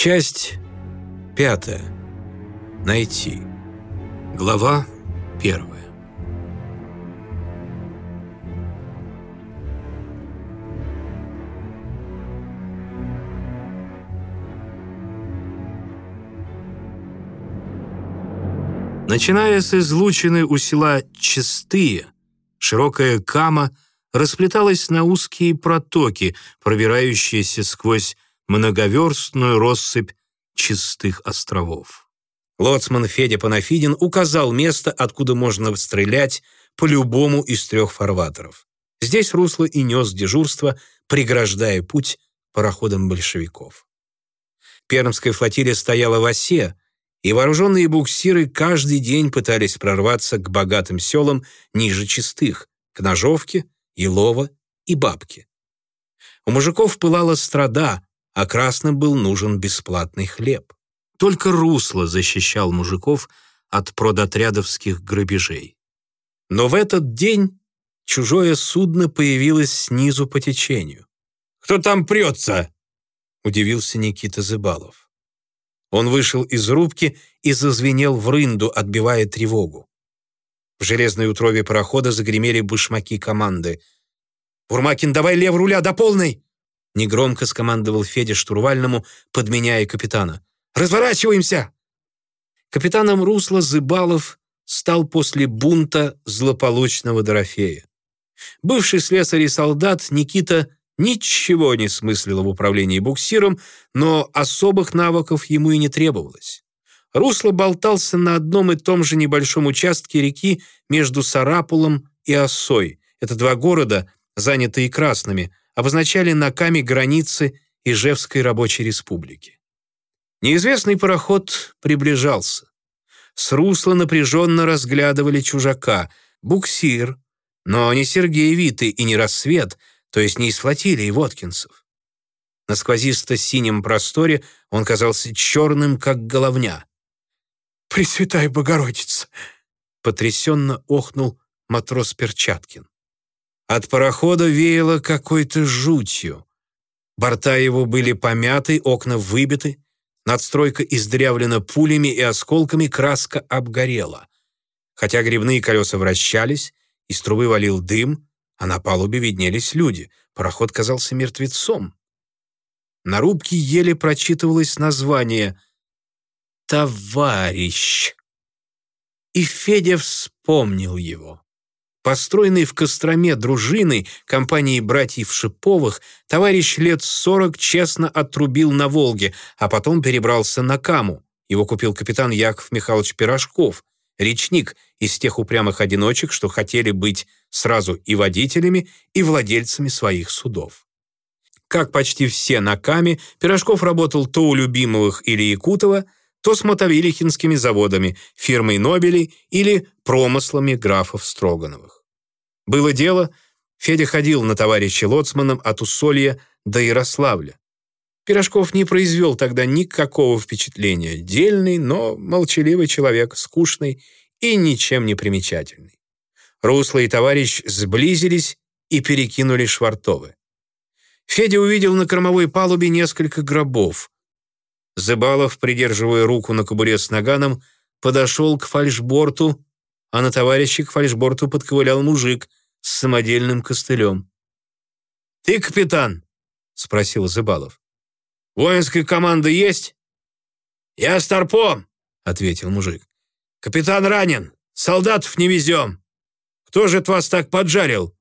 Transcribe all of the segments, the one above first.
Часть пятая. Найти. Глава первая. Начиная с излучины у села Чистые, широкая кама расплеталась на узкие протоки, пробирающиеся сквозь многоверстную россыпь чистых островов. Лоцман Федя Панафидин указал место, откуда можно стрелять по любому из трех фарватеров. Здесь русло и нес дежурство, преграждая путь пароходам большевиков. Пермская флотилия стояла в осе, и вооруженные буксиры каждый день пытались прорваться к богатым селам ниже чистых, к Ножовке, Елово и Бабке. У мужиков пылала страда, а красным был нужен бесплатный хлеб. Только русло защищал мужиков от продотрядовских грабежей. Но в этот день чужое судно появилось снизу по течению. «Кто там прется?» — удивился Никита Зыбалов. Он вышел из рубки и зазвенел в рынду, отбивая тревогу. В железной утробе парохода загремели башмаки команды. «Бурмакин, давай лев руля до полной!» Негромко скомандовал Федя штурвальному, подменяя капитана. «Разворачиваемся!» Капитаном русла Зыбалов стал после бунта злополучного Дорофея. Бывший слесарь и солдат Никита ничего не смыслил в управлении буксиром, но особых навыков ему и не требовалось. Русло болтался на одном и том же небольшом участке реки между Сарапулом и Осой. Это два города, занятые красными, обозначали на каме границы Ижевской рабочей республики. Неизвестный пароход приближался. С русла напряженно разглядывали чужака, буксир, но не Сергей Виты и не рассвет, то есть не из флотилии Воткинцев. На сквозисто-синем просторе он казался черным, как головня. «Пресвятая Богородица!» потрясенно охнул матрос Перчаткин. От парохода веяло какой-то жутью. Борта его были помяты, окна выбиты, надстройка издрявлена пулями и осколками, краска обгорела. Хотя грибные колеса вращались, из трубы валил дым, а на палубе виднелись люди. Пароход казался мертвецом. На рубке еле прочитывалось название «Товарищ». И Федя вспомнил его. Построенный в Костроме дружиной компании братьев Шиповых, товарищ лет сорок честно отрубил на Волге, а потом перебрался на Каму. Его купил капитан Яков Михайлович Пирожков, речник из тех упрямых одиночек, что хотели быть сразу и водителями, и владельцами своих судов. Как почти все на Каме, Пирожков работал то у Любимовых или Якутова, то с мотовилихинскими заводами, фирмой Нобелей или промыслами графов Строгановых. Было дело, Федя ходил на товарища лоцманом от Усолья до Ярославля. Пирожков не произвел тогда никакого впечатления. Дельный, но молчаливый человек, скучный и ничем не примечательный. Русло и товарищ сблизились и перекинули швартовы. Федя увидел на кормовой палубе несколько гробов. Зыбалов, придерживая руку на кобуре с наганом, подошел к фальшборту, а на товарища к фальшборту подковылял мужик с самодельным костылем. «Ты капитан?» — спросил Зыбалов. «Воинская команда есть?» «Я старпом», — ответил мужик. «Капитан ранен, солдатов не везем. Кто же от вас так поджарил?»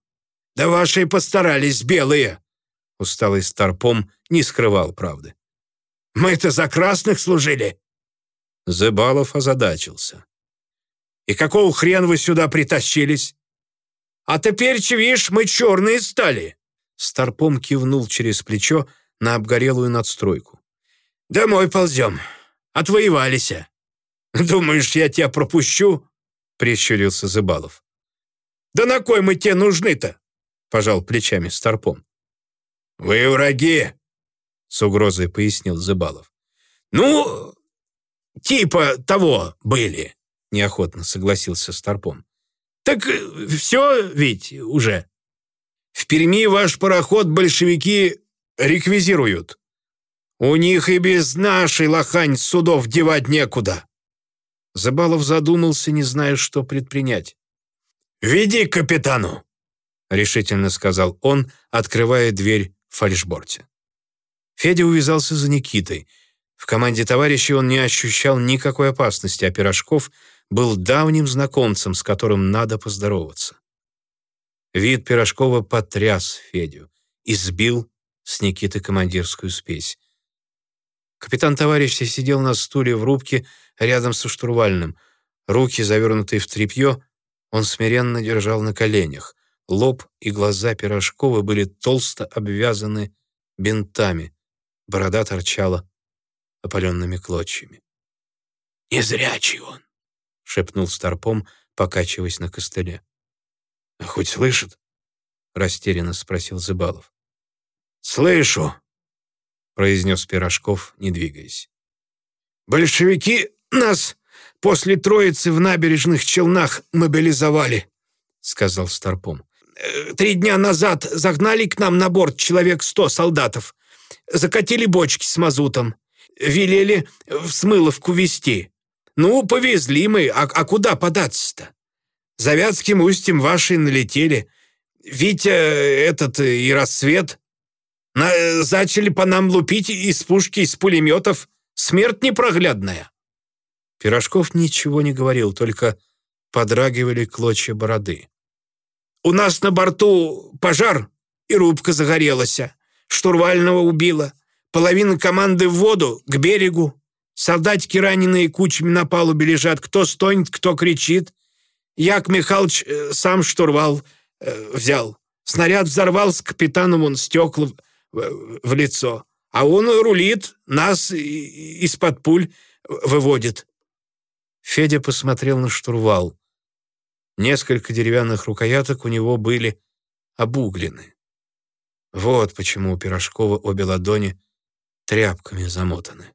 «Да ваши постарались, белые!» Усталый старпом не скрывал правды. «Мы-то за красных служили!» Зыбалов озадачился. «И какого хрен вы сюда притащились?» А теперь, видишь, мы черные стали!» Старпом кивнул через плечо на обгорелую надстройку. «Домой ползем. Отвоевались. Думаешь, я тебя пропущу?» Прищурился Зыбалов. «Да на кой мы тебе нужны-то?» Пожал плечами Старпом. «Вы враги!» С угрозой пояснил Зыбалов. «Ну, типа того были», неохотно согласился Старпом. Так э, все ведь уже. В Перми ваш пароход большевики реквизируют. У них и без нашей лохань судов девать некуда. Забалов задумался, не зная, что предпринять. «Веди к капитану!» — решительно сказал он, открывая дверь в фальшборте. Федя увязался за Никитой. В команде товарищей он не ощущал никакой опасности, а Пирожков был давним знакомцем, с которым надо поздороваться. Вид Пирожкова потряс Федю и сбил с Никиты командирскую спесь. Капитан товарища сидел на стуле в рубке рядом со штурвальным. Руки, завернутые в тряпье, он смиренно держал на коленях. Лоб и глаза Пирожкова были толсто обвязаны бинтами. Борода торчала опаленными клочьями. «Незрячий он!» — шепнул Старпом, покачиваясь на костыле. «А хоть слышит?» — растерянно спросил Зыбалов. «Слышу!» — произнес Пирожков, не двигаясь. «Большевики нас после Троицы в набережных Челнах мобилизовали», — сказал Старпом. «Э, «Три дня назад загнали к нам на борт человек сто солдатов, закатили бочки с мазутом, велели в Смыловку везти. Ну, повезли мы, а, а куда податься-то? За Вятским устьем ваши налетели. Витя этот и рассвет. На, зачали по нам лупить из пушки, из пулеметов. Смерть непроглядная. Пирожков ничего не говорил, только подрагивали клочья бороды. «У нас на борту пожар, и рубка загорелась. Штурвального убила. Половина команды в воду, к берегу. Солдатики раненые кучами на палубе лежат. Кто стонет, кто кричит. Як Михайлович э, сам штурвал э, взял. Снаряд взорвался, капитану он стекла в, в лицо. А он рулит, нас из-под пуль выводит. Федя посмотрел на штурвал. Несколько деревянных рукояток у него были обуглены. Вот почему у Пирожкова обе ладони тряпками замотаны.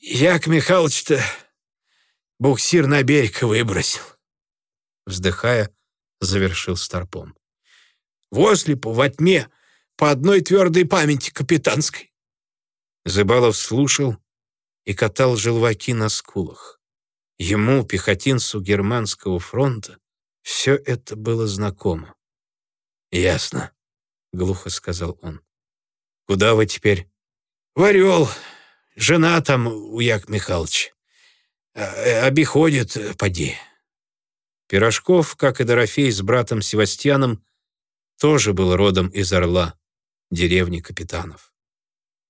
«Як Михайлович-то буксир на берег выбросил», вздыхая, завершил Старпом. «Вослепу во тьме по одной твердой памяти капитанской». Зыбалов слушал и катал желваки на скулах. Ему, пехотинцу германского фронта, все это было знакомо. «Ясно», — глухо сказал он. «Куда вы теперь?» «В Орел. Жена там у Як Михайлович. А, обиходит, поди». Пирожков, как и Дорофей с братом Севастьяном, тоже был родом из Орла, деревни капитанов.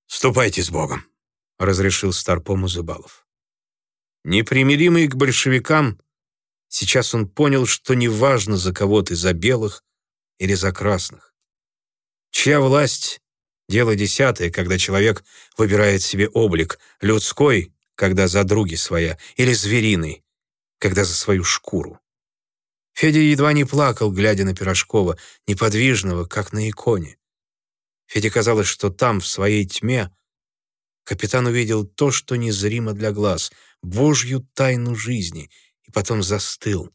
«Ступайте с Богом», — разрешил Старпому Зыбалов. Непримиримый к большевикам, сейчас он понял, что неважно, за кого ты, за белых или за красных. Чья власть — дело десятое, когда человек выбирает себе облик, людской, когда за други своя, или звериный, когда за свою шкуру. Федя едва не плакал, глядя на Пирожкова, неподвижного, как на иконе. Феде казалось, что там, в своей тьме, капитан увидел то, что незримо для глаз, Божью тайну жизни, и потом застыл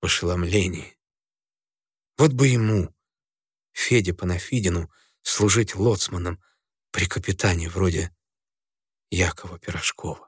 в ошеломлении. Вот бы ему, Феде Панафидину, служить лоцманом при капитане вроде Якова Пирожкова.